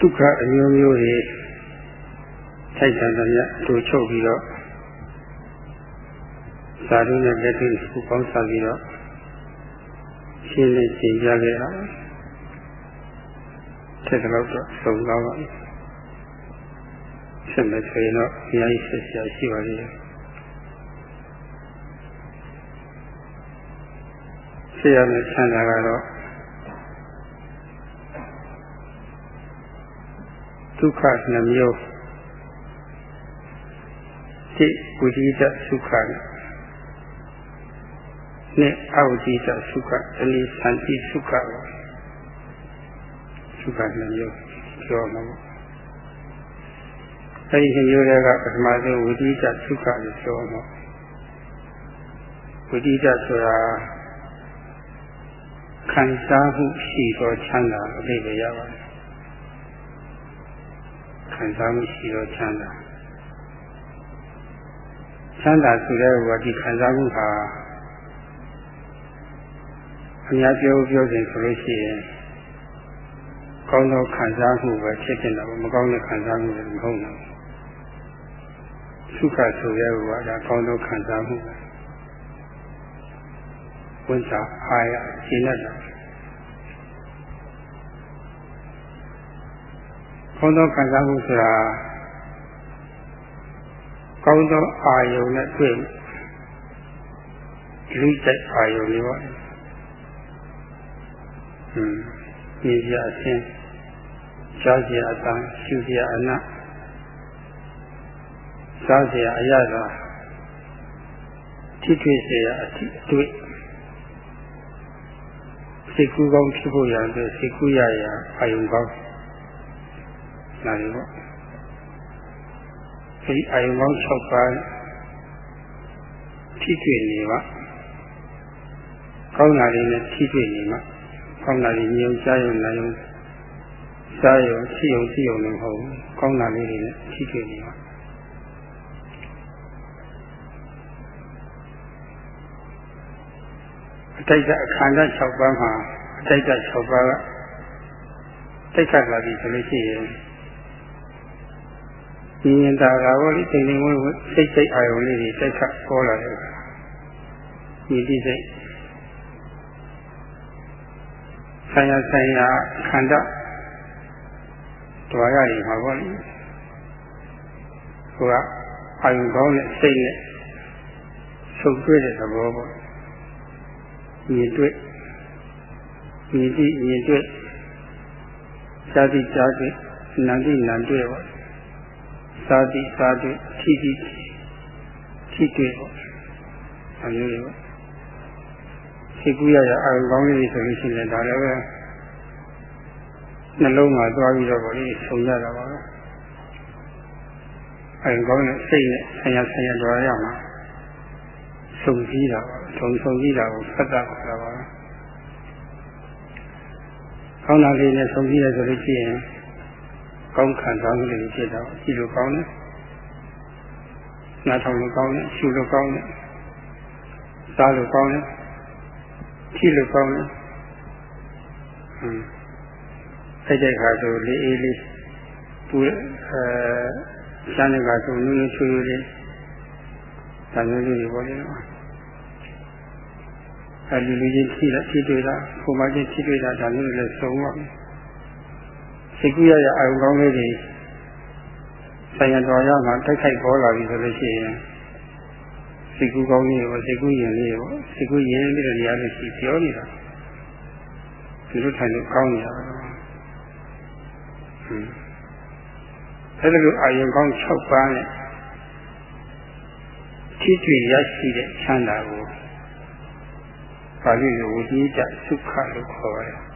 ဒုက္ခအမျိုးမျိုးတွေထိုက်တန်တဲ့မြတ်တို့ချုပ်ပြီးတော့သာဓုနဲ့လက်တွေ့ကိုပေါင်းစားပြီးတော့ရှင်းလင်းရှင်းပြခဲ့တာထက်တော့တော့သုံးတော့ပါဆက်မယ်ဆိုရင်တော့အများကြီးဆက်ရှာရှိပါလိမ့်မယ်ဆက်ရမယ့်ဆန္ဒကတော့ ဒုက္ခနှမျိုးတိဝိဒိတသုခနဲ့အဝိဒိတသုခတနည်းသံတိသုခပါသုခနှမျိုးပြောမှာပေါ့အဲဒီနှမျိုးတွေကပထမဆုံးဝိဒိတသုခလို့ပြောမှာဝိဒိတဆိုတာခံစားမှုရှိသောချမ်းသာအသိပဲရပါတယ် ခံစားမှုရှိသောချမ်းသာချမ်းသာဆိုတဲ့ဟိုဒီခံစားမှုဟာအများပြောပြောစဉ်ဆိုလို့ရှိရင်ကောင်းသောခံစားမှုပဲဖြစ်နေတာပေါ့မကောင်းတဲ့ခံစားမှုလည်းမဟုတ်ဘူးသုခဆိုတဲ့ဟိုကဒါကောင်းသောခံစားမှုပဲဝန်စာအာရရှင်းတတ် ကောင်းသောခံစားမှုဆိုတာကောင်းသောအာယုံနဲ့တွေ့လူကျက်အာယုံတွေပေါ့ဟွန်းမြင်ရအချင်းကြားကြအတန်ရှုကြအနတ်စားကြအရသာထိတွေ့เสียအထိအတွေ့စိတ်ကူးကောင်းဖြစ်ဖို့ရတဲ့စိတ်ကူးရရအာယုံကောင်း လာတယ်ပေါ့ဒီအာယုံပေါင်း6ပါးထိတွေ့နေပါကောင်းတာလေးနဲ့ထိတွေ့နေမှာကောင်းတာလေးမြင်ကြားရုံနာရုံစားရုံထိရုံထိရုံလည်းမဟုတ်ဘူးကောင်းတာလေးတွေနဲ့ထိတွေ့နေမှာအတိတ်အခန္ဓာ6ပါးမှာအတိတ်6ပါးကတိတ်ခတ်လာပြီဆိုလို့ရှိရင် ဉာဏ်တာကဘောလေးတိမ်တိမ်ဝဲဝဲစိတ်စိတ်အာရုံလေးတွေတိုက်ခတ်ပေါ်လာတယ်ဒီဒီစိတ်ဆံရဆံရခန္ဓာတွာရည်မှာပေါ့လေဟိုကအာရုံကောင်းတဲ့စိတ်နဲ့ဆုပ်တွေ့တဲ့သဘောပေါ့မြင်တွေ့မြင်ကြည့်မြင်တွေ့ရှားကြည့်ရှားကြည့်နာကြည့်နာတွေ့ပေါ့ သာတိသာတိထိတိထိတွေ့ပေါ့အမျိုးတွေပေါ့သိကူရရအာရုံကောင်းလေးဆိုလို့ရှိရင်ဒါလည်းပဲနှလုံးမှာသွားပြီးတော့ပေါ့လေဆုံရတာပါပဲအာရုံကောင်းတဲ့စိတ်နဲ့ဆရာဆရာတော်ရမှာဆုံစည်းတာပါဆုံဆုံစည်းတာကိုဖတ်တာပါပါကောင်းတာလေးနဲ့ဆုံစည်းရဆိုလို့ရှိရင် ကောင်းခံစားမှုတွေဖြစ်တော့ကြည့်လို့ကောင်းတယ်နားထောင်လို့ကောင်းတယ်ရှုလို့ကောင်းတယ်စားလို့ကောင်းတယ်ကြည့်လို့ကောင်းတယ်ဟွန်းစိတ်တဲ့ခါဆိုလေးအေးလေးပူအဲစမ်းတဲ့ခါဆိုနူးနူးချွေးချွေးလေးဒါမျိုးလေးတွေပေါ်နေတော့အဲလူလူချင်းထိလိုက်ထိတွေ့တာပုံမှန်ချင်းထိတွေ့တာဒါမျိုးတွေလည်းစုံပါမယ် စိတ်ကူးရရအာရုံကောင်းလေးတွေဆိုင်ရတော်ရမှာတိုက်ခိုက်ပေါ်လာပြီဆိုလို့ရှိရင်စိတ်ကူးကောင်းလေးကိုစိတ်ကူးရင်လေးကိုစိတ်ကူးရင်လေးတွေနေရာလို့ရှိပြောနေတာဒီလိုထိုင်လို့ကောင်းနေတာဟွန်းအဲဒီလိုအာရုံကောင်း6ပါးနဲ့ထိတွေ့ရရှိတဲ့ချမ်းသာကိုပါဠိလိုဝိတိတသုခလို့ခေါ်တယ်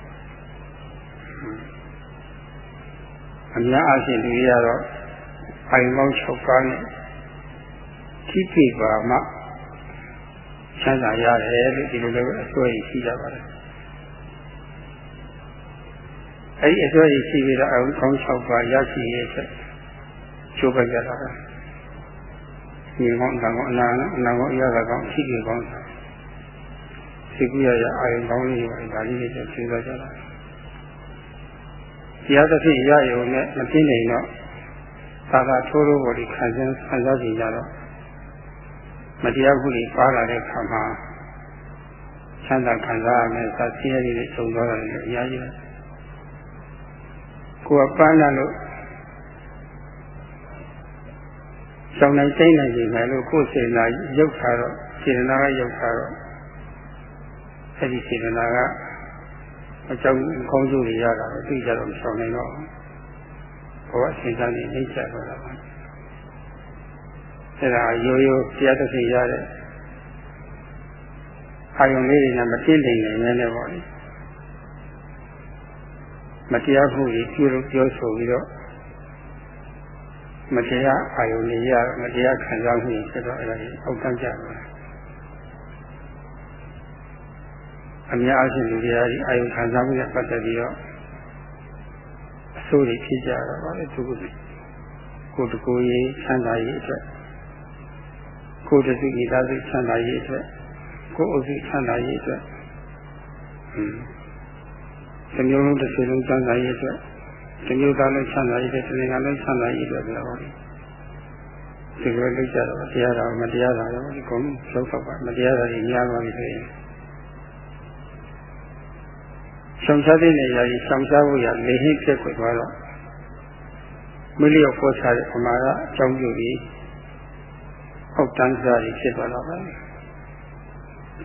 အများအားဖြင့်လူတွေကတော့အိမ်ပေါင်း6ပါးနဲ့ထိပြပါမှချမ်းသာရတယ်လို့ဒီလိုလိုအစွဲရှိကြပါတယ်အဲဒီအစွဲရှိပြီးတော့အုံကောင်း6ပါးရရှိရဲ့အတွက်ချိုးပကြတာပဲဒီကောင်းတန်ကောင်းအနာအနာကောင်းအရသာကောင်းရှိကြကောင်းစိတ်ကူးရရအာရုံကောင်းလေးပါဒါလေးတွေကျိုးစားကြတာ တရားတစ်ဖြစ်ရရုံနဲ့မသိနိုင်တော့သာသာထိုးလို့ပေါ်ဒီခံစားခံစားကြည့်ကြတော့မတရားမှုတွေပါလာတဲ့ခါမှာချမ်းသာခံစားရမယ်သာဆင်းရဲတွေစုံသွားတယ်အများကြီးပဲကိုယ်ကပန်းလာလို့ဆောင်နိုင်တိုင်းနိုင်နေတယ်လို့ကိုယ်စေနာရုပ်ခါတော့စေနာကရုပ်ခါတော့အဲ့ဒီစေနာက အကြောင်းကောင်းကျိုးတွေရတာတော့သိကြတော့မဆောင်နိုင်တော့ဘောအစဉ်စားနေနှိမ့်ချတော့တာပါအဲ့ဒါရိုးရိုးတရားတစ်ခုရတဲ့အာယုံလေးတွေနဲ့မသိနိုင်နေနေပေါ့လေမတရားမှုကြီးပြုလို့ပြောဆိုပြီးတော့မတရားအာယုန်တွေရမတရားခံစားမှုဖြစ်တော့အဲ့ဒါကြီးအောက်တန်းကြတယ် အများအားဖြင့်လူတွေအားဒီအာယုန်ခံစားမှုနဲ့ပတ်သက်ပြီးတော့အဆိုးတွေဖြစ်ကြတော့ပါလေသူကကိုယ်တကူရေးဆန္ဒရေးအတွက်ကိုယ်တစုဤသားစုဆန္ဒရေးအတွက်ကိုယ်အုပ်စုဆန္ဒရေးအတွက်ဟွန်းဒီမျိုးလုံးတစ်စိလုံးဆန္ဒရေးအတွက်ဒီမျိုးသားလုံးချမ်းသာရေးတဲ့တဏှာလုံးချမ်းသာရေးတဲ့ပြောတယ်ဒီလိုလိမ့်ကြတော့တရားတော်မတရားတာတော့ဒီကုန်လုံးဆောက်ပါမတရားတာကြီးများပါပြီဆိုရင် ဆောင်စားတဲ့နေရာကြီးဆောင်စားဖို့ရလေဟင်းဖြစ်ခွင့်သွားတော့မလျော့ပေါ်စားတဲ့ပမာကအကြောင်းပြုပြီးအောက်တန်းစားကြီးဖြစ်သွားတော့ပါ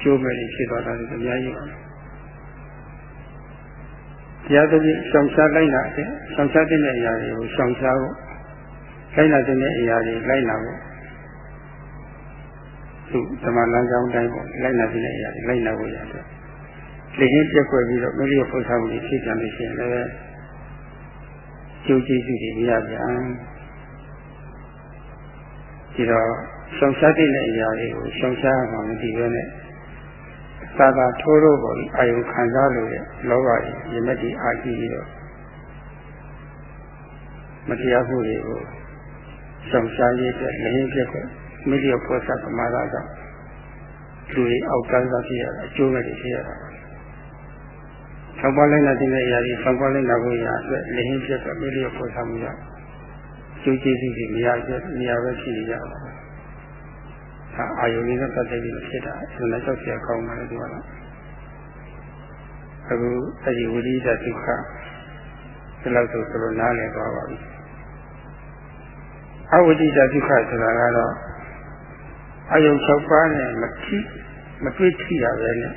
ကျိုးမဲ့ကြီးဖြစ်သွားတာလည်းအများကြီးပါတရားသဖြင့်ရှောင်ရှားလိုက်လာတဲ့ရှောင်ရှားတဲ့အရာတွေကိုရှောင်ရှားဖို့လိုက်လာတဲ့အရာတွေလိုက်လာဖို့သူဓမ္မလမ်းကြောင်းတိုင်းပေါ့လိုက်လာတဲ့အရာတွေလိုက်လာဖို့ရတယ် လေရင်ပြက်ွက်ပြီးတော့မရိယပု္ပ္ပာမှုတွေဖြစ်ကြလို့ရှိရင်လည်းကျိုးကျေးဇူးတွေမရပြန်ဒီတော့ရှောင်ရှားတဲ့အရာတွေကိုရှောင်ရှားမှမသိဘဲနဲ့သာသာထိုးလို့ပေါ်ပြီးအာယုခံစားလို့တဲ့လောဘကြီးယမတိအာကြီးပြီးတော့မတရားမှုတွေကိုရှောင်ရှားရေးတဲ့လင်းပြက်ကိုမိလျော့ပေါ်သပမာဒကလူတွေအောက်ကန်းစားဖြစ်ရတာအကျိုးမဲ့တွေဖြစ်ရတာပါ ဆောက်ပွားလိုက်နာတဲ့အရာကြီးဆောက်ပွားလိုက်နာဖို့ရအတွက်လည်းဟင်းပြတ်တော့ပြည့်လျော့ပေါ်ဆောင်မှုရကျိုးကျေးဇူးတွေမရကျနေရာပဲဖြစ်နေကြပါဘူး။ဒါအာယုန်လေးနဲ့ပတ်သက်ပြီးဖြစ်တာအဲ့ဒါကြောက်စရာကောင်းပါလေဒီကတော့အခုအဒီဝိရိဒဒုက္ခဒီလောက်ဆိုဆိုလို့နားလည်သွားပါပြီ။အဝိရိဒဒုက္ခဆိုတာကတော့အယုံ၆ပါးနဲ့မထိမတွေ့ထိတာပဲနဲ့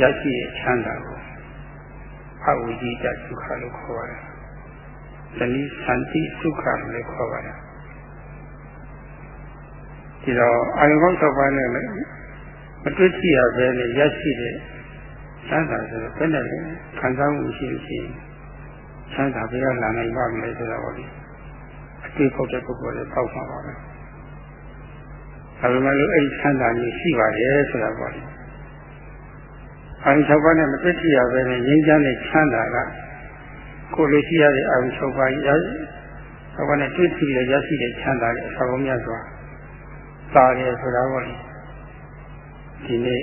ရရှိတဲ့ချမ်းသာကိုအဝိဒိတဒုက္ခလို့ခေါ်ပါတယ်။သတိသန္တိဒုက္ခလို့ခေါ်ပါတယ်ဒီတော့အာယုံကောင်း၆ပါးနဲ့မတွေ့ရှိရပဲနဲ့ရရှိတဲ့ချမ်းသာဆိုတော့ဘယ်နဲ့လဲခံစားမှုရှိလို့ရှိရင်ချမ်းသာပြီးတော့လာနိုင်ပါမလဲဆိုတော့ဒီအတွေ့ပေါက်တဲ့ပုဂ္ဂိုလ်လည်းပေါက်မှာပါပဲဒါပေမဲ့လို့အဲ့ဒီချမ်းသာကြီးရှိပါတယ်ဆိုတာပေါ့လေ အာယုံ၆ပါးနဲ့မတွေ့ရှိရပဲနဲ့ငြိမ်းချမ်းတဲ့ချမ်းသာကကိုယ်လိုရှိရတဲ့အာယုံ၆ပါးရ၆ပါးနဲ့တွေ့ရှိရရရှိတဲ့ချမ်းသာရဲ့အဆောက်အဦများစွာသာတယ်ဆိုတာပေါ့လေဒီနေ့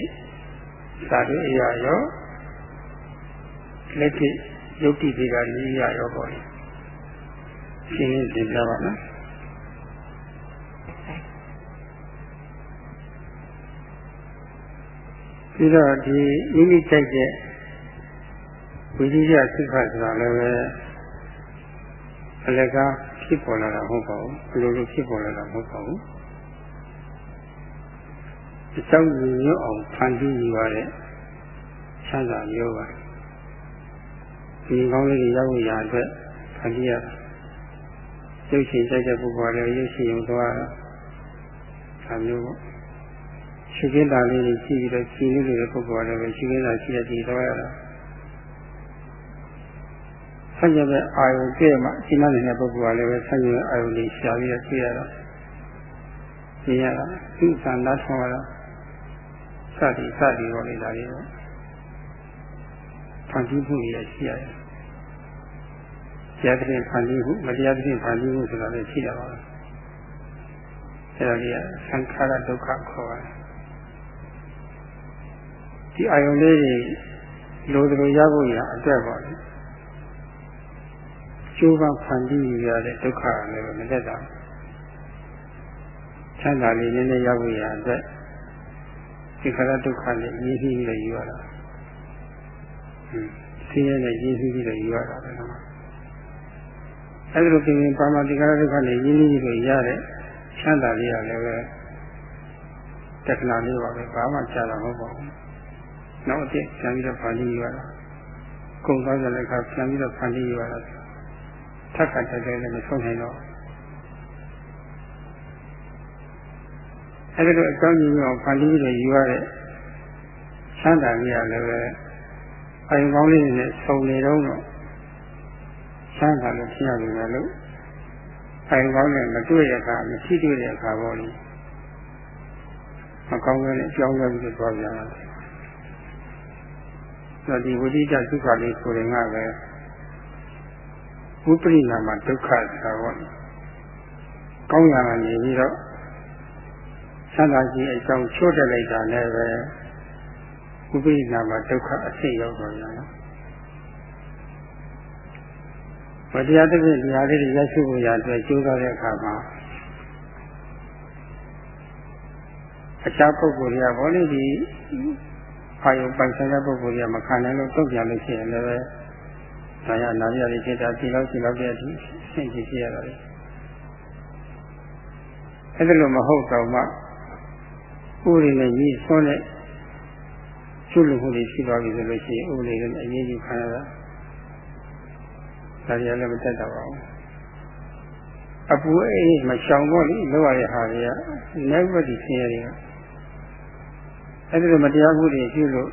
သာဓုအရာရောလက်တိယုတ်တိတွေကနိယရောပေါ့လေရှင်းရှင်းပြပါနော် ပြီးတော့ဒီမိမိကြိုက်တဲ့ဝိဇိယစိတ်ဖတ်ဆိုတာလည်းပဲအလကားဖြစ်ပေါ်လာတာမဟုတ်ပါဘူးဘယ်လိုလိုဖြစ်ပေါ်လာတာမဟုတ်ပါဘူးအကြောင်းညွတ်အောင်ဖန်တီးယူရတဲ့ချမ်းသာမျိုးပါဒီကောင်းလေးတွေရောက်ရအတွက်ဖန်တီးရတာရုပ်ရှင်ကြိုက်တဲ့ပုဂ္ဂိုလ်လည်းရုပ်ရှင်ရုံသွားတာဒါမျိုးပေါ့ ရှိခင်းတာလေးတွေကြည့်ပြီးတော့ကြည်နေတဲ့ပုဂ္ဂိုလ်လည်းပဲရှိခင်းတာရှိတဲ့ဒီသွားရတာဆန့်ကျင်တဲ့အာယုံပြည့်မှာရှင်းနေတဲ့ပုဂ္ဂိုလ်ကလည်းပဲဆန့်ကျင်တဲ့အာယုံတွေရှာပြီးတော့ကြည့်ရတာကြည့်ရတာသူ့ဆန္ဒဆောင်ရတာစသည်စသည်ပေါ်နေတာတွေတော့ဖန်တီးမှုရရှိရတယ်။တရားသဖြင့်ဖန်တီးမှုမတရားသဖြင့်ဖန်တီးမှုဆိုတာလည်းရှိတာပါပဲ။အဲဒါကြီးကသံခါရဒုက္ခခေါ်ရတယ်။ ဒီအာယုန်လေးတွေလိုသလိုရဖို့ရအတွက်ပါလေ။ကျိုးပန်းဖန်တီးရတဲ့ဒုက္ခလည်းမတက်တာချမ်းသာလေးနည်းနည်းရောက်ရအတွက်ဒီခရဒုက္ခနဲ့ရင်းနှီးပြီးတော့ယူရတာဟင်းဆင်းရဲနဲ့ရင်းနှီးပြီးတော့ယူရတာပဲနော်အဲဒီလိုပြင်ပါမတိခရဒုက္ခနဲ့ရင်းနှီးပြီးတော့ရတဲ့ချမ်းသာလေးရလည်းပဲတက္ကနာလေးပါပဲဘာမှကြားတာမဟုတ်ပါဘူး နောက်အစ်ပြန်ပြီးတော့ဖန်တီးယူရတာကုံသွားကြတဲ့အခါပြန်ပြီးတော့ဖန်တီးယူရတာထပ်ခါတက်တယ်လည်းမဆုံးနိုင်တော့အဲဒီလိုအကြောင်းကြီးအောင်ဖန်တီးပြီးတော့ယူရတဲ့ချမ်းသာကြီးရလည်းပဲအယုံကောင်းလေးနဲ့ဆုံနေတော့တော့ချမ်းသာလို့ဖြစ်ရပြီလို့အယုံကောင်းနဲ့မတွေ့ရအခါမရှိတွေ့တဲ့အခါပေါ့လေမကောင်းတဲ့ကြောင်းရပြီးတော့ပြောပြရတယ်။ ဒါဒီဝိတိတဒုက္ခလေးဆိုရင်ကပဲဝိပရိနာမဒုက္ခဆိုတာပေါ့။ကောင်းရာကနေပြီးတော့သန္တာကြီးအကြောင်းချိုးတက်လိုက်တာလည်းပဲဝိပရိနာမဒုက္ခအဖြစ်ရောက်တော့ရအောင်။ဗတရားတစ်ပြည့်တရားလေးတွေရရှိဖို့ရအတွက်ကြိုးစားတဲ့အခါမှာအခြားပုဂ္ဂိုလ်တွေကဘောလေးဒီ အာယုပိုင်ဆိုင်တဲ့ပုဂ္ဂိုလ်တွေကမခံနိုင်လို့တုတ်ပြန်လို့ရှိရင်လည်းပဲဆရာနာရည်ဖြစ်တာဒီလောက်ဒီလောက်တဲ့အထိဆင့်ကြည့်ရတာလေအဲ့ဒါလို့မဟုတ်တော့မှဥရိနဲ့ညီဆွန်းတဲ့ကျွလူမှုတွေရှိသွားပြီဆိုလို့ရှိရင်ဥရိနဲ့အရေးကြီးခံရတာဒါကြလည်းမတက်တော့ပါဘူးအပူအေးမရှောင်တော့လေလောက်ရတဲ့ဟာတွေကနိုင်ဝတိဆင်းရဲတွေက အဲ့ဒီလိုမတရားမှုတွေပြုလို့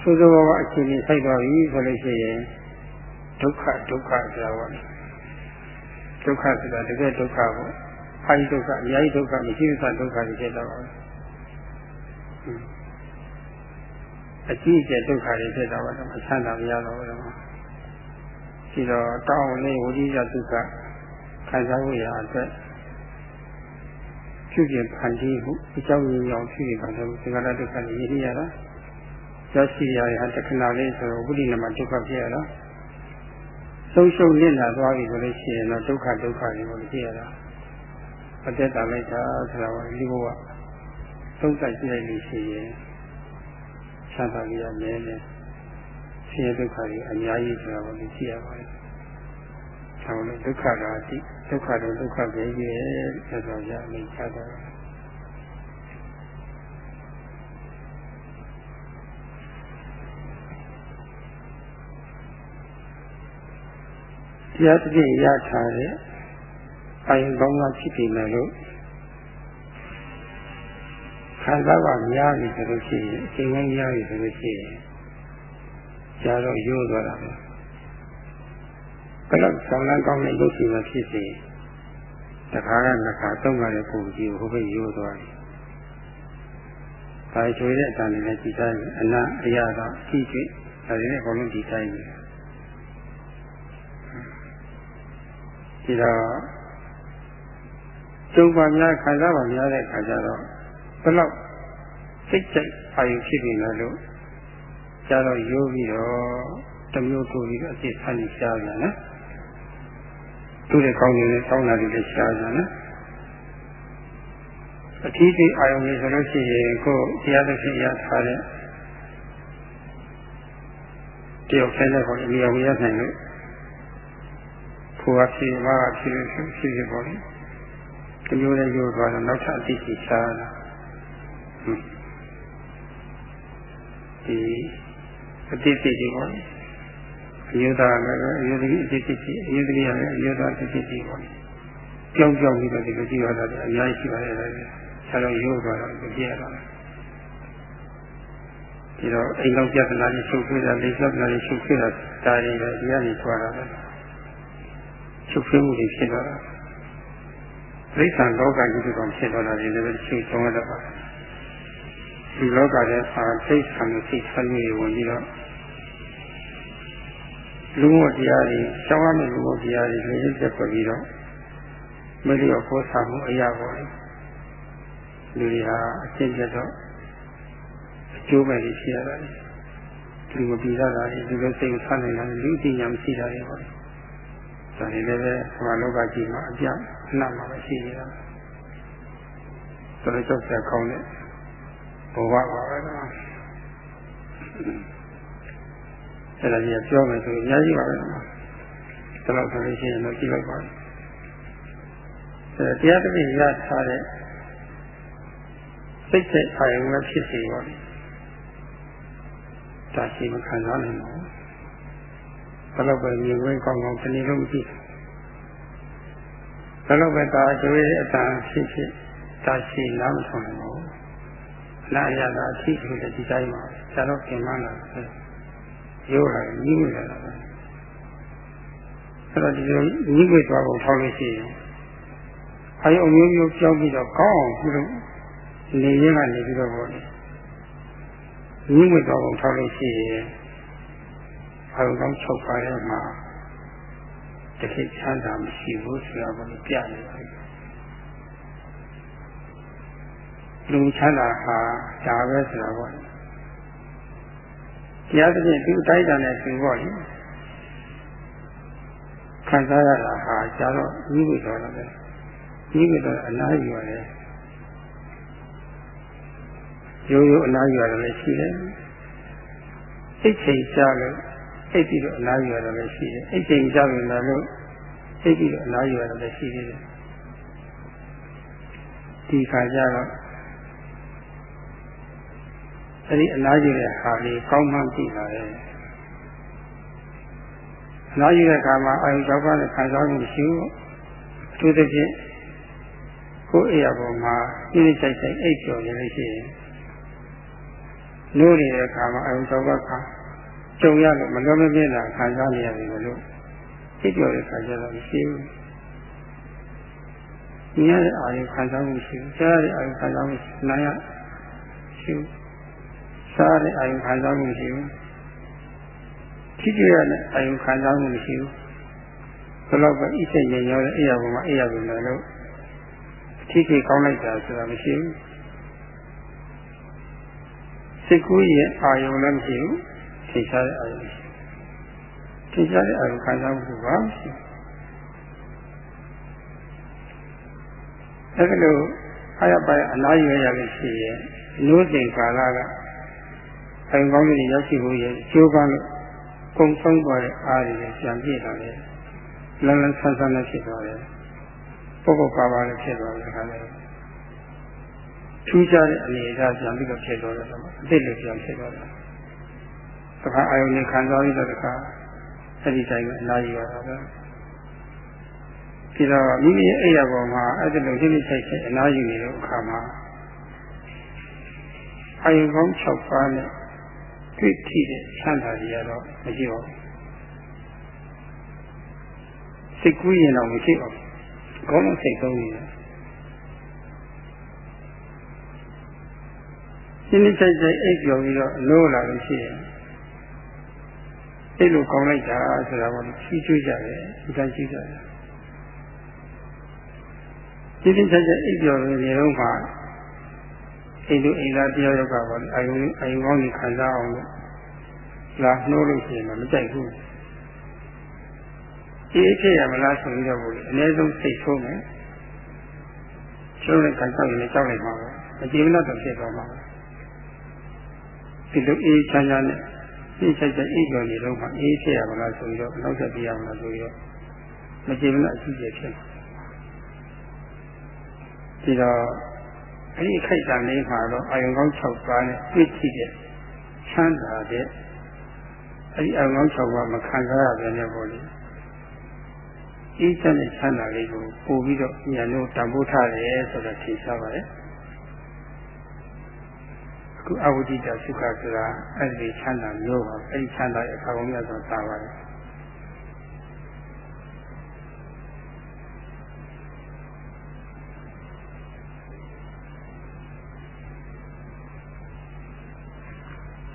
ဆိုးဆိုးဝါးဝါးအခြေအနေဆိုင်သွားပြီဆိုလို့ရှိရင်ဒုက္ခဒုက္ခဆိုတာပေါ့ဒုက္ခဆိုတာတကယ်ဒုက္ခပေါ့အာယဒုက္ခအများကြီးဒုက္ခမရှိသဒုက္ခတွေဖြစ်တော့ပါအကြည့်ကျဒုက္ခတွေဖြစ်တော့တော့အချမ်းသာမရတော့ဘူးတော့ဒီတော့တောင်းလေးဝိဇ္ဇဒုက္ခခံစားဖို့ရအတွက် ပြုပြင်ဖန်တီးမှုအကြောင်းရင်းအောင်ပြုပြင်ဖန်တီးမှုသင်္ခါရဒုက္ခနဲ့ရည်ရည်ရတာရရှိရတဲ့ဟာတခဏလေးဆိုတော့ဝိရိနမဒုက္ခဖြစ်ရတာဆုံးရှုံးနစ်နာသွားပြီဆိုလို့ရှိရင်တော့ဒုက္ခဒုက္ခတွေပေါ့ဖြစ်ရတာအတက်တာလိုက်တာဆိုတာကဒီဘဝသုံးသပ်ကြည့်လိုက်လို့ရှိရင်ချမ်းသာကြရမယ်နဲ့ဆင်းရဲဒုက္ခတွေအများကြီးဆိုတာကိုသိရပါတယ်။ဒါလို့ဒုက္ခကအတိ ဒုက္ခတော့ဒုက္ခပဲကြီးရဲ့ဆက်တော်ရအမိချတော့တရားတတိရထားတဲ့အာယုပေါင်းကဖြစ်ပြီမယ်လို့ခံစားပါများပြီဆိုလို့ရှိရင်အချိန်ကြီးများပြီဆိုလို့ရှိရင်ကြာတော့ရိုးသွားတာပဲ ဘယ်လောက်ဆောင်လန်းကောင်းတဲ့ရုပ်ရှင်ပဲဖြစ်စေတခါကနှစ်ခါသုံးခါတဲ့ပုံကြီးကိုဟိုဘက်ရိုးသွားတယ်။ဒါချွေတဲ့အတန်တွေလည်းကြည်တိုင်းအနာအရာတော့ကြည့်ကြည့်ဒါတွေလည်းအကုန်လုံးကြည်တိုင်းပဲ။ဒီတော့ကျုံပါများခံစားပါများတဲ့အခါကျတော့ဘယ်လောက်စိတ်ကြိုက်အာရုံဖြစ်နေလဲလို့ကျတော့ရိုးပြီးတော့တမျိုးတူပြီးတော့အစ်ဆန်းကြီးရှားပြန်နော်။ သူ့ရဲ့ကောင်းခြင်းနဲ့ကောင်းတာတွေလည်းရှားကြနော်အထီးကြီးအာယုံကြီးဆိုလို့ရှိရင်ကိုတရားသဖြင့်ရထားတဲ့တယောက်ဆဲတဲ့ပေါ်အမြဲဝရနိုင်လို့ကိုယ်ကဖြစ်မှာဖြစ်ဖြစ်ဖြစ်ဖြစ်ပေါ်တယ်ဒီလိုလေးရိုးသွားတော့နောက်ထပ်အသိရှိရှားတာဒီအသိစိတ်တွေပေါ်တယ် အယုဒ္ဓလည်းအယုဒ္ဓကြီးအဖြစ်ဖြစ်ဖြစ်အယုဒ္ဓကြီးလည်းအယုဒ္ဓဖြစ်ဖြစ်ဖြစ်ပေါ့ကြောက်ကြောက်ပြီးတော့ဒီလိုကြည့်ရတာအများကြီးရှိပါတယ်လေဆရာတော်ရိုးသွားတော့ကြည့်ရတာဒီတော့အိမ်တော်ပြဿနာကြီးချုပ်ခွေးတာလိပြဿနာကြီးချုပ်ခွေးတာဒါတွေပဲဒီကနေထွားတာပဲချုပ်ခွေးမှုတွေဖြစ်တော့တာဒိဋ္ဌံလောကကြီးကောင်ဖြစ်တော့တာဒီလည်းချုပ်ဆုံးရတော့ပါဒီလောကထဲအာဒိဋ္ဌံကိုသိဆန်းရဝင်ပြီးတော့ လူမှုတရားတွေရှောင်းရမယ့်လူမှုတရားတွေလည်းရစ်သက်ပြီးတော့မလျော့ဖို့ဆောင်မှုအရာပေါ်တယ်လူတွေဟာအရှင်းပြတော့အကျိုးပဲရှိရတာလေလူမပြီးတာလေလူလည်းစိတ်ဆန်းနေတာလူသိညာမရှိတာလေပေါ့ဒါနေလည်းပဲဘဝလောကကြီးမှာအပြတ်အနတ်မှာပဲရှိနေတာဆိုတော့ကြောက်စရာကောင်းတဲ့ဘဝပါပဲကွာ အဲ့ဒါကြီးပြောမယ်ဆိုရင်အများကြီးပါပဲကွာဒါတော့ဆိုလို့ရှိရင်တော့ကြည့်လိုက်ပါဦးအဲတရားတစ်ပြည့်ရထားတဲ့စိတ်သက်အာရုံပဲဖြစ်စီပါလိမ့်ဒါရှိမခံစားနိုင်ပါဘူးဘယ်တော့ပဲမြင်ဝဲကောင်းကောင်းတနေ့လုံးမကြည့်ဘယ်တော့ပဲဒါကျွေးအတန်ဖြစ်ဖြစ်ဒါရှိနားမထောင်နိုင်ပါဘူးအနာရတာအထိဆိုတဲ့ဒီတိုင်းမှာဆရာတော်ပြင်မှန်းလာတယ် ရိုးလာကြီးဝင်လာတာပဲအဲ့တော့ဒီလိုကြီးဝင်သွားဖို့ထောက်လို့ရှိရင်အယုံမျိုးမျိုးကြောက်ပြီးတော့ကောင်းအောင်ပြုလို့နေရင်းကနေပြီးတော့ပေါ့လေကြီးဝင်သွားဖို့ထောက်လို့ရှိရင်အယုံကောင်း၆ပါးထဲမှာတခိချမ်းသာမရှိဘူးဆိုတာကိုပြနေပါတယ်လူချမ်းသာဟာဒါပဲဆိုတာပေါ့ တရားတစ်ပြည့်သူအတိုင်းတန်နဲ့သူပေါ့လေခံစားရတာဟာကျတော့ကြီးပြီတော့လည်းကြီးပြီတော့အနားယူရတယ်ရိုးရိုးအနားယူရတယ်လည်းရှိတယ်စိတ်ချိန်ကြလို့စိတ်ပြီးတော့အနားယူရတယ်လည်းရှိတယ်အိတ်ချိန်ကြပြီလို့စိတ်ပြီးတော့အနားယူရတယ်လည်းရှိသေးတယ်ဒီခါကျတော့ အဲဒီအနားယူတဲ့ဟာလေးကောင်းမှန်းသိလာတယ်အနားယူတဲ့အခါမှာအာယုကြောက်ပါနဲ့ခံစားမှုရှိဘူးအထူးသဖြင့်ကိုယ်အိယာပေါ်မှာပြည့်စိတ်စိတ်အိတ်ကျော်နေလို့ရှိရင်နိုးနေတဲ့အခါမှာအာယုကြောက်ပါခါကြုံရလို့မလွန်မပြင်းတာခံစားနေရတယ်လို့အိတ်ကျော်တဲ့ခါကျတော့မရှိဘူးမြင်ရတဲ့အာယုခံစားမှုရှိဘူးကြားရတဲ့အာယုခံစားမှုရှိနားရရှိဘူး စားတဲ့အာယုခံစားမှုမရှိဘူးထိကြရတဲ့အာယုခံစားမှုမရှိဘူးဘယ်တော့ပဲဣစိတ်ညရောတဲ့အိယာပေါ်မှာအိယာပုံလည်းလို့ထိထိကောင်းလိုက်တာဆိုတာမရှိဘူးစိတ်ကူးရဲ့အာယုလည်းမရှိဘူးထိရှားတဲ့အာယုမရှိဘူးထိရှားတဲ့အာယုခံစားမှုပါမရှိဘူးအဲ့ဒါလို့အားရပါရအနာရရရလို့ရှိရင်နိုးစဉ်ကာလက အိမ်ကောင်းကြီးရောက်ရှိဖို့ရဲ့ကျိုးပန်းလို့ကုံဆုံးသွားတဲ့အားတွေပြန်ပြည့်လာတယ်လန်းလန်းဆန်းဆန်းနဲ့ဖြစ်သွားတယ်ပုဂ္ဂိုလ်ပါပါနဲ့ဖြစ်သွားတယ်ခါလေးထူးခြားတဲ့အနေအထားပြန်ပြီးတော့ဖြစ်သွားတယ်ဆိုတော့အစ်စ်လိုပြန်ဖြစ်သွားတယ်တခါအာယုန်နဲ့ခံစားပြီးတော့တခါအဲ့ဒီတိုင်းပဲအနားယူရတာပဲဒီတော့မိမိရဲ့အိယာပေါ်မှာအဲ့ဒီလိုရှင်းရှင်းဆိုင်ဆိုင်အနားယူနေတဲ့အခါမှာအာယုန်ကောင်း6ပါးနဲ့ တွေ့ထိတဲ့ချမ်းသာတွေကတော့မရှိပါဘူးစိတ်ကူးရင်တော့မရှိပါဘူးအကုန်လုံးစိတ်သုံးနေတယ်ရှင်းရှင်းဆိုင်ဆိုင်အိပ်ပြောပြီးတော့နိုးလာလို့ရှိရင်အဲ့လိုကောင်းလိုက်တာဆိုတာကိုချီးကျူးကြတယ်ဒီတိုင်းချီးကြတယ်ရှင်းရှင်းဆိုင်ဆိုင်အိပ်ပြောပြီးနေတော့မှ အိမ်သူအိမ်သားတယောက်ယောက်ကပါလေအာယုံအာယုံကောင်းကြီးခံစားအောင်လို့လာနှိုးလို့ရှိရင်မကြိုက်ဘူးဒီအဖြစ်ရမလားဆိုပြီးတော့ဘူးလေအနည်းဆုံးစိတ်ဆိုးမယ်ကျိုးနဲ့ခံစားရင်လည်းကြောက်လိုက်မှာပဲမကြည့်မလို့တော့ဖြစ်သွားမှာပဲဒီလိုအေးချမ်းချမ်းနဲ့စိတ်ဆိုင်ဆိုင်အိပ်တော်နေတော့မှအေးဖြစ်ရမလားဆိုပြီးတော့နောက်ဆက်ပြရမလားဆိုပြီးတော့မကြည့်မလို့အကြည့်ကျဖြစ်မှာဒီတော့ အဲ့ဒီခိုက်တန်လေးမှာတော့အာယုံကောင်း6ပါးနဲ့ပြည့်စုံတဲ့ချမ်းသာတဲ့အဲ့ဒီအာယုံကောင်း6ပါးမခံစားရဘဲနဲ့ပေါ့လေအေးချမ်းတဲ့ချမ်းသာလေးကိုပို့ပြီးတော့ဉာဏ်လို့တန်ဖိုးထားတယ်ဆိုတော့သိစားပါတယ်အခုအဝိဒိတသုခဆိုတာအဲ့ဒီချမ်းသာမျိုးပါအဲ့ဒီချမ်းသာရဲ့အခါကောင်းမြတ်စွာသာပါတယ်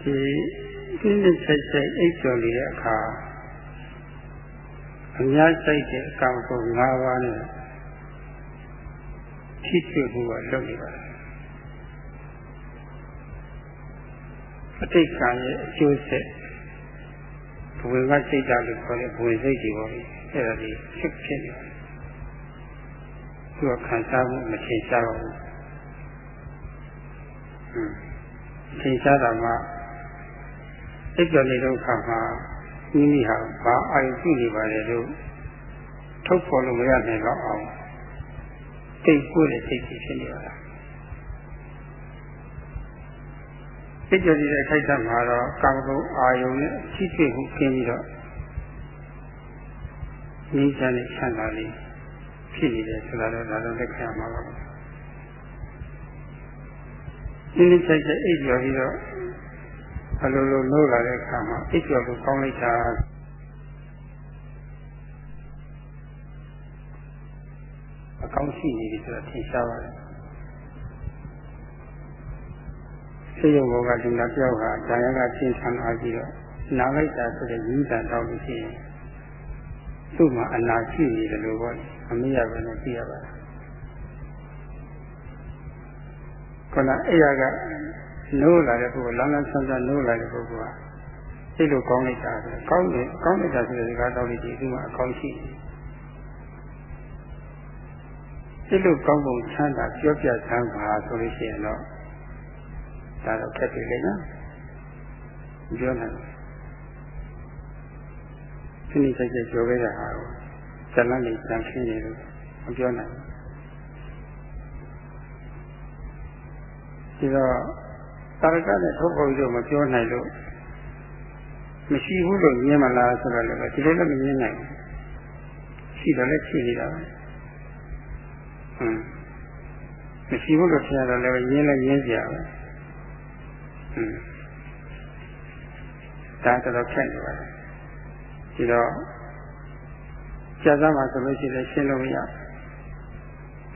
ဒီဒီနေ့ဆက်ဆက်အိပ်ကျော်နေတဲ့အခါအများစိတ်တဲ့အကောင်ကို၅ပါးနဲ့ထိတွေ့မှုကလုပ်နေပါတယ်အတိတ်ကံရဲ့အကျိုးဆက်ဘဝကစိတ်ဓာတ်လို့ခေါ်တဲ့ဘဝစိတ်တွေပေါ့လေအဲ့ဒါကြီးဖြစ်ဖြစ်နေတယ်သူကခံစားမှုမထင်ရှားပါဘူးဟွန်းထင်ရှားတာမှ စိတ်ကြော်နေတဲ့အခါမှာမိမိဟာဘာအာရုံပြုနေပါလဲလို့ထုတ်ဖော်လို့မရနိုင်တော့အောင်တိတ်ကိုယ်နဲ့စိတ်ကြီးဖြစ်နေပါလားစိတ်ကြည်တဲ့ခိုက်တမှာတော့ကာမဂုဏ်အာယုန်နဲ့ချိတွေ့မှုကျင်းပြီးတော့ငြိမ်းချမ်းတဲ့ချမ်းသာလေးဖြစ်နေတယ်ဆိုတာတော့ဒါတော့လက်ခံမှာပါပဲဒီနေ့ချက်ချက်အိပ်ကျော်ပြီးတော့ အလိုလိုလို့လာတဲ့အခါမှာအိပ်ကျော်ကိုကောင်းလိုက်တာအကောင်းရှိနေပြီဆိုတာထင်ရှားပါတယ်စေယုံဘောကဒီနာပြောက်ကဇာယကရှင်းထန်အားပြီးတော့နာလိုက်တာဆိုတဲ့ရင်းတန်တော့လို့ရှိရင်သူ့မှာအနာရှိနေတယ်လို့ပေါ့အမေရပဲနဲ့သိရပါတယ်ခဏအဲ့ရက နိုးလာတဲ့ပုဂ္ဂိုလ်လမ်းလမ်းဆန်းဆန်းနိုးလာတဲ့ပုဂ္ဂိုလ်ကစိတ်လိုကောင်းလိုက်တာပဲကောင်းတယ်ကောင်းလိုက်တာဆိုတဲ့ဒီကားတော့ဒီသူ့မှာအကောင်းရှိတယ်စိတ်လိုကောင်းပုံချမ်းသာပြောပြချမ်းပါဆိုလို့ရှိရင်တော့ဒါတော့ခက်ပြီလေနော်ပြောနိုင်ဒီနေ့စိတ်ကြပြောခဲ့တဲ့ဟာကိုဇလန်းလေးစံခင်းနေလို့မပြောနိုင်ဒီတော့ တာရကနဲ့ထုတ်ဖို့လို့မပြောနိုင်လို့မရှိဘူးလို့မြင်မလားဆိုတော့လည်းဒီလိုလည်းမမြင်နိုင်ဘူးရှိတယ်လည်းရှိနေတာပဲဟွန်းမရှိဘူးလို့ထင်ရတော့လည်းရင်းလည်းရင်းကြပဲဒါတော်တော်ခက်နေပါတယ်ဒီတော့ကြာသားမှာဆိုလို့ရှိရင်ရှင်းလို့မရ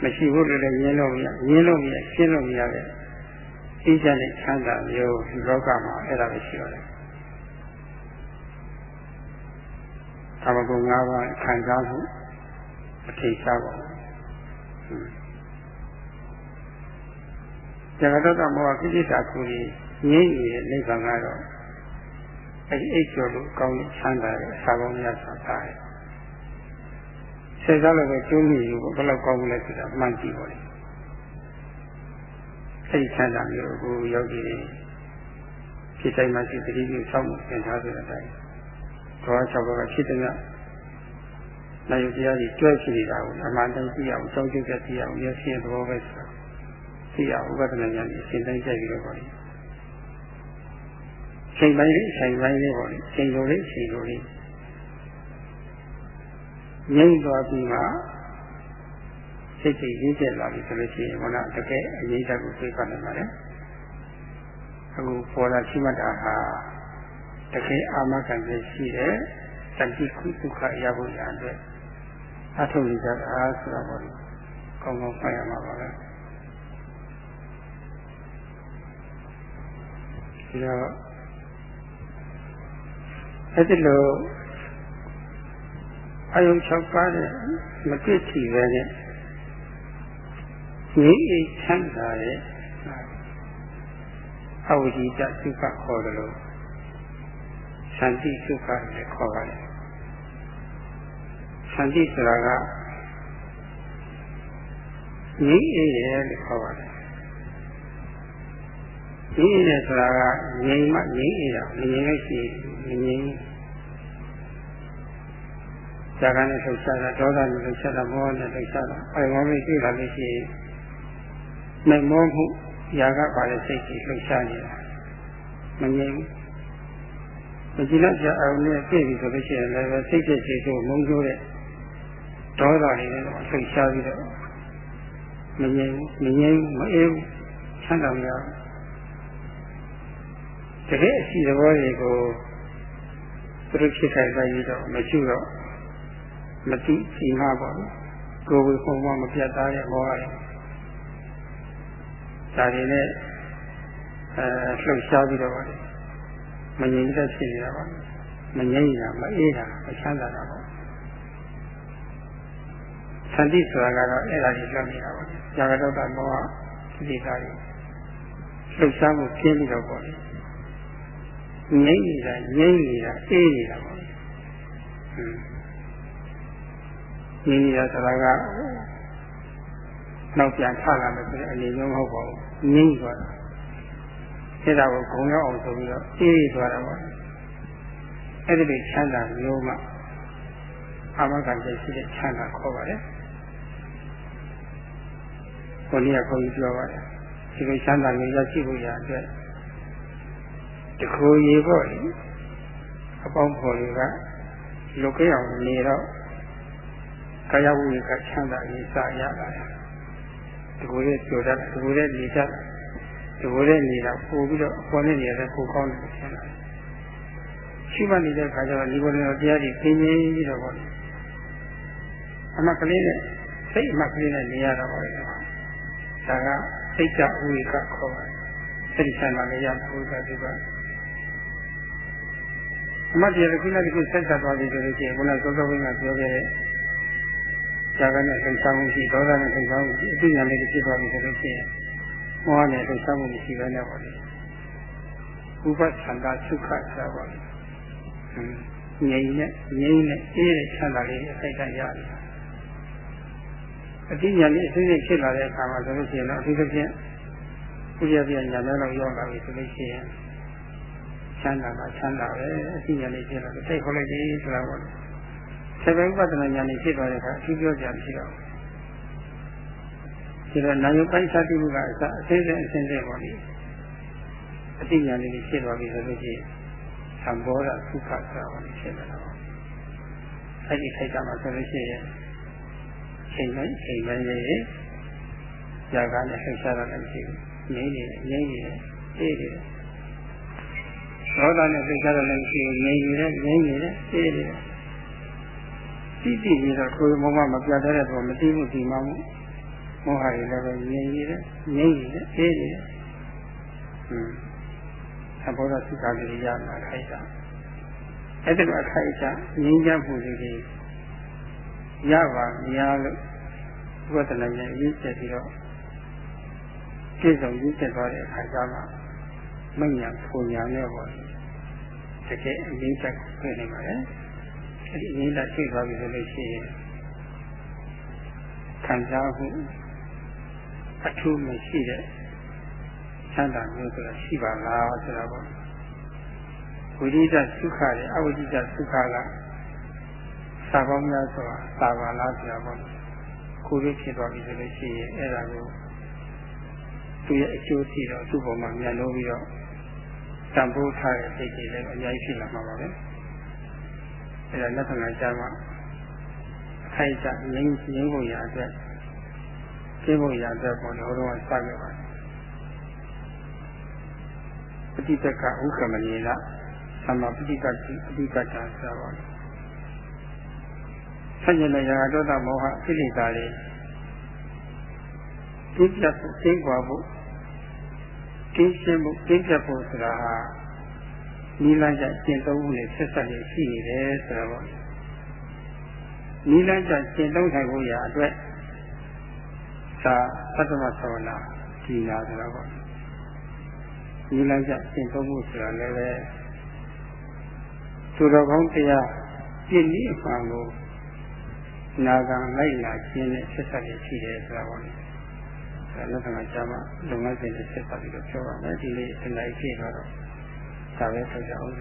မရှိဘူးလို့လည်းရင်းလို့မရရင်းလို့မရရှင်းလို့မရတဲ့ အေးချမ်းတဲ့ချမ်းသာမျိုးဒီလောကမှာအဲ့ဒါပဲရှိပါတယ်ကာမဂုဏ်၅ပါးခံစားမှုအထိရှားပါဘူးဇဂတတမောကိဋ္တာကူကြီးငြိမ့်နေတဲ့နိဗ္ဗာန်ကတော့အဲဒီအိတ်ကျော်လို့ကောင်းတဲ့ချမ်းသာတဲ့အစာကောင်းများစွာသားတယ်။ဆက်စားလို့ပဲကျိုးမိယူဘယ်လောက်ကောင်းလဲဆိုတာမှန်ကြည့်ပါလေ။ အဲဒီချမ်းသာမျိုးကိုရောက်ကြည့်ရင်ဖြစ်တိုင်းမှာရှိတတိပြုဆောက်မှုသင်ထားတဲ့အတိုင်းသော၆ဘကဖြစ်တဲ့နိုင်ရတရားကြီးကျွဲရှိနေတာကိုအမှန်တန်ကြည့်အောင်ကြောင်းကျုပ်ကြည့်အောင်မျက်စိရဲ့သဘောပဲဆိုတာသိအောင်ဥပဒနာဉာဏ်နဲ့ရှင်းတိုင်းကြိုက်ပြီးတော့ပါလိမ့်ချိန်ပိုင်းလေးချိန်ပိုင်းလေးပေါ့လေချိန်လိုလေးချိန်လိုလေးငြိမ့်သွားပြီးမှ စိတ်ကြီးရင်းကျက်လာပြီဆိုလို့ရှိရင်ဘုရားတကယ်အရေးတက်ကိုသိပါနိုင်ပါလေအခုပေါ်လာရှိမှတ်တာဟာတကယ်အာမခံရရှိတဲ့တတိကုဒုက္ခရဖို့ရအတွက်အထုံးနေကြတာဆိုတော့ပေါ့ကောင်းကောင်းဖတ်ရမှာပါပဲဒီတော့အဲ့ဒီလိုအယုံ၆ပါးနဲ့မပြည့်စုံပဲနဲ့ ငြိအိချမ်းသာရဲ့အဝိဇ္ဇသုခခေါ်တယ်လို့သန္တိသုခလည်းခေါ်ပါတယ်သန္တိဆိုတာကငြိအိရဲ့လို့ခေါ်ပါတယ်ငြိအိဆိုတာကငြိမ်မှငြိအိတာမငြိမ်လို့ရှိရင်မငြိမ်ဇာကနဲ့လှုပ်ရှားတာဒေါသနဲ့လှုပ်ရှားတာမောဟနဲ့လှုပ်ရှားတာအဲမောဟရှိလာလို့ရှိရင် မဲ့မောမှုຢာကပါတဲ့စိတ်ကြီးလှုပ်ရှားနေတာမငြိမ်ဘူးမကြည့်လိုက်ကြအောင်နဲ့ပြည့်ပြီဆိုလို့ရှိရင်လည်းစိတ်ဖြစ်စိတ်ဆိုမုန်းကြိုးတဲ့ဒေါသတွေနဲ့လှုပ်ရှားပြီးတော့မငြိမ်ဘူးမငြိမ်ဘူးမအေးဘူးချမ်းသာမရဘူးတကယ်အရှိသဘောတွေကိုသူတို့ဖြစ်ခိုင်းလိုက်ပြီးတော့မရှိတော့မတိစီမပါဘူးကိုယ်ဝေခုံမမပြတ်သားတဲ့ဘောရတယ် ဒါတွေနဲ့အဲလှုပ်ရှားပြီးတော့ပါလေမငြိမ်သက်ဖြစ်နေတာပါမငြိမ်တာမအေးတာမချမ်းသာတာပါသန္တိဆိုတာကတော့အဲ့ဒါကြီးလုပ်နေတာပါဇာကတောတမောဟဒီကားကြီးလှုပ်ရှားမှုပြင်းပြီးတော့ပေါ့လေငြိမ်နေတာငြိမ်နေတာအေးနေတာပေါ့ဟွန်းငြင်းရဆိုတာကနောက်ပြန်ထလာမယ်ဆိုတဲ့အနေမျိုးမဟုတ်ပါဘူး ငြင်းသွားတာအဲ့ဒါကိုဂုံရောက်အောင်ဆိုပြီးတော့အေးသွားတာပေါ့အဲ့ဒီလိုချမ်းသာမျိုးမှအာမခံချက်ရှိတဲ့ချမ်းသာခေါ်ပါတယ်ဘုန်းကြီးကခေါ်ပြီးပြောပါတယ်ဒီလိုချမ်းသာမျိုးရရှိဖို့ရအတွက်တခုရေပေါ့လေအပေါင်းဖော်တွေကလုတ်ကြအောင်နေတော့ကာယဝိကချမ်းသာရေးစရလာတယ် ဒီကိုယ်ရဲ့ကြိုတတ်ဒီကိုယ်ရဲ့နေတတ်ဒီကိုယ်ရဲ့နေတာပို့ပြီးတော့အပေါ်နဲ့နေရတဲ့ကိုကောင်းတယ်ဆင်းလာတယ်ရှိမှနေတဲ့ခါကျတော့ဒီကိုယ်ရဲ့တရားတွေသိနေပြီးတော့ပေါ့အမှကလေးနဲ့စိတ်အမှကလေးနဲ့နေရတာပေါ့လေဒါကစိတ်ကဝိကခေါ်ပါတယ်စိတ်ဆန္ဒလည်းရဝိကဒီပါအမှတ်တရားတစ်ခုနဲ့တစ်ခုဆက်ဆက်သွားပြီဆိုလို့ရှိရင်ဘုရားသောသောဝိကပြောခဲ့တဲ့ ဇာကနဲ့လှုပ်ရှားမှုရှိဒေါသနဲ့လှုပ်ရှားမှုရှိအသိဉာဏ်လေးဖြစ်သွားပြီဆိုလို့ရှိရင်မောဟနဲ့လှုပ်ရှားမှုမရှိဘဲနဲ့ပါလေဥပသန္တာသုခဆိုတာပါလေငြိမ်နဲ့ငြိမ်နဲ့အေးတဲ့ချမ်းသာလေးအခိုက်အတန့်ရတယ်အသိဉာဏ်လေးအသိဉာဏ်ဖြစ်လာတဲ့အခါမှာဆိုလို့ရှိရင်တော့အထူးသဖြင့်ဥပ္ပယပြညာနဲ့တော့ရောက်လာပြီဆိုလို့ရှိရင်ချမ်းသာတာချမ်းသာပဲအသိဉာဏ်လေးဖြစ်လာတယ်စိတ်ခေါ်လိုက်ပြီဆိုတာပါလေ ဆေဘဥပဒနာဉာဏ်ကြီးဖြစ်သွားတဲ့အခါအထူးပြောကြမရှိတော့ဒီတော့နာယုပိုင်းသတိမှုကအစအသေးစိတ်အစဉ်စဉ်ပေါ်လေအသိဉာဏ်လေးဖြစ်သွားပြီဆိုလို့ရှိရင်သံဘောဓသုခဆိုတာပါလေဖြစ်လာတော့အဲ့ဒီခိုက်ကမှဆိုလို့ရှိရင်ချိန်တိုင်းချိန်တိုင်းရေးဇာကနဲ့လှည့်ရှားတာလည်းမရှိဘူးငြိမ့်နေတယ်ငြိမ့်နေတယ်အေးနေတယ်သောတာနဲ့လှည့်ရှားတာလည်းမရှိဘူးငြိမ့်နေတယ်ငြိမ့်နေတယ်အေးနေတယ် သိသိပြီးတော့ကိုယ်မောမမပြတ်တဲ့တော့မသိမှုဒီမှမှုမောဟတွေလည်းပဲငြိမ်နေတယ်ငြိမ်နေတယ်အေးနေတယ်ဟွန်းအဘောဓသုခတိရမှာခိုက်တာအဲ့ဒီလိုအခိုက်အတန့်ငြိမ်းချမ်းမှုတွေရပါများလို့ဝိပဿနာဉာဏ်ရည်ချက်ပြီးတော့ပြည့်စုံရည်ချက်သွားတဲ့အခါကျမှမဉ္ဇဉ်ပူညာနဲ့ပေါ့တကယ်အရင်းချက်ကိုပြနေပါလေ အဲ့ဒီအရင်းချက်ရှိသွားပြီဆိုလို့ရှိရင်ခံစားမှုအထူးမရှိတဲ့ချမ်းသာမျိုးဆိုတာရှိပါလားဆိုတာပေါ့ဝိရိဒသုခရဲ့အဝိဇ္ဇသုခကစာပေါင်းများစွာသာပါလားဆိုတာပေါ့ကိုယ်ရဖြစ်သွားပြီဆိုလို့ရှိရင်အဲ့ဒါကိုသူရဲ့အကျိုးရှိတော့သူ့ပုံမှာမြန်လို့ပြီးတော့တန်ဖိုးထားတဲ့စိတ်တွေလည်းအများကြီးဖြစ်လာမှာပါပဲ အဲ့ဒါလက်ခံကြမှာအခိုက်အတန့်ငြိမ်းငြိမ်းဖို့ရအတွက်သိဖို့ရအတွက်ပေါ့လေဟိုတော့စခဲ့ပါပฏิပက္ခဥက္ကမဏီလသမပฏิပက္ခိအဓိကတာဆိုပါဆန့်ကျင်တဲ့ရာဂဒေါသမောဟကိလေသာတွေကျင်းပြတ်ဖို့ကျင်းကွာဖို့ကျင်းရှင်းဖို့ကျင်းပြတ်ဖို့ဆိုတာဟာ နိလန်းကျကျင့်သုံးမှုနဲ့ဆက်ဆက်နေရှိနေတယ်ဆိုတာပေါ့နိလန်းကျကျင့်သုံးနိုင်ဖို့ရာအတွက်သာသတ္တမသဝနာဒီနာဆိုတာပေါ့နိလန်းကျကျင့်သုံးမှုဆိုတာလည်းပဲသူတော်ကောင်းတရားပြည့်နည်းအမှန်ကိုနာဂံလိုက်လာခြင်းနဲ့ဆက်ဆက်ရရှိတယ်ဆိုတာပေါ့လေအဲလက်ခံကြမှာလုပ်ငန်းစဉ်တွေဆက်ဆက်ပြီးတော့ပြောပါမယ်ဒီနေ့အနိုင်ဖြစ်တော့ ဒါပဲဆိုကြအောင်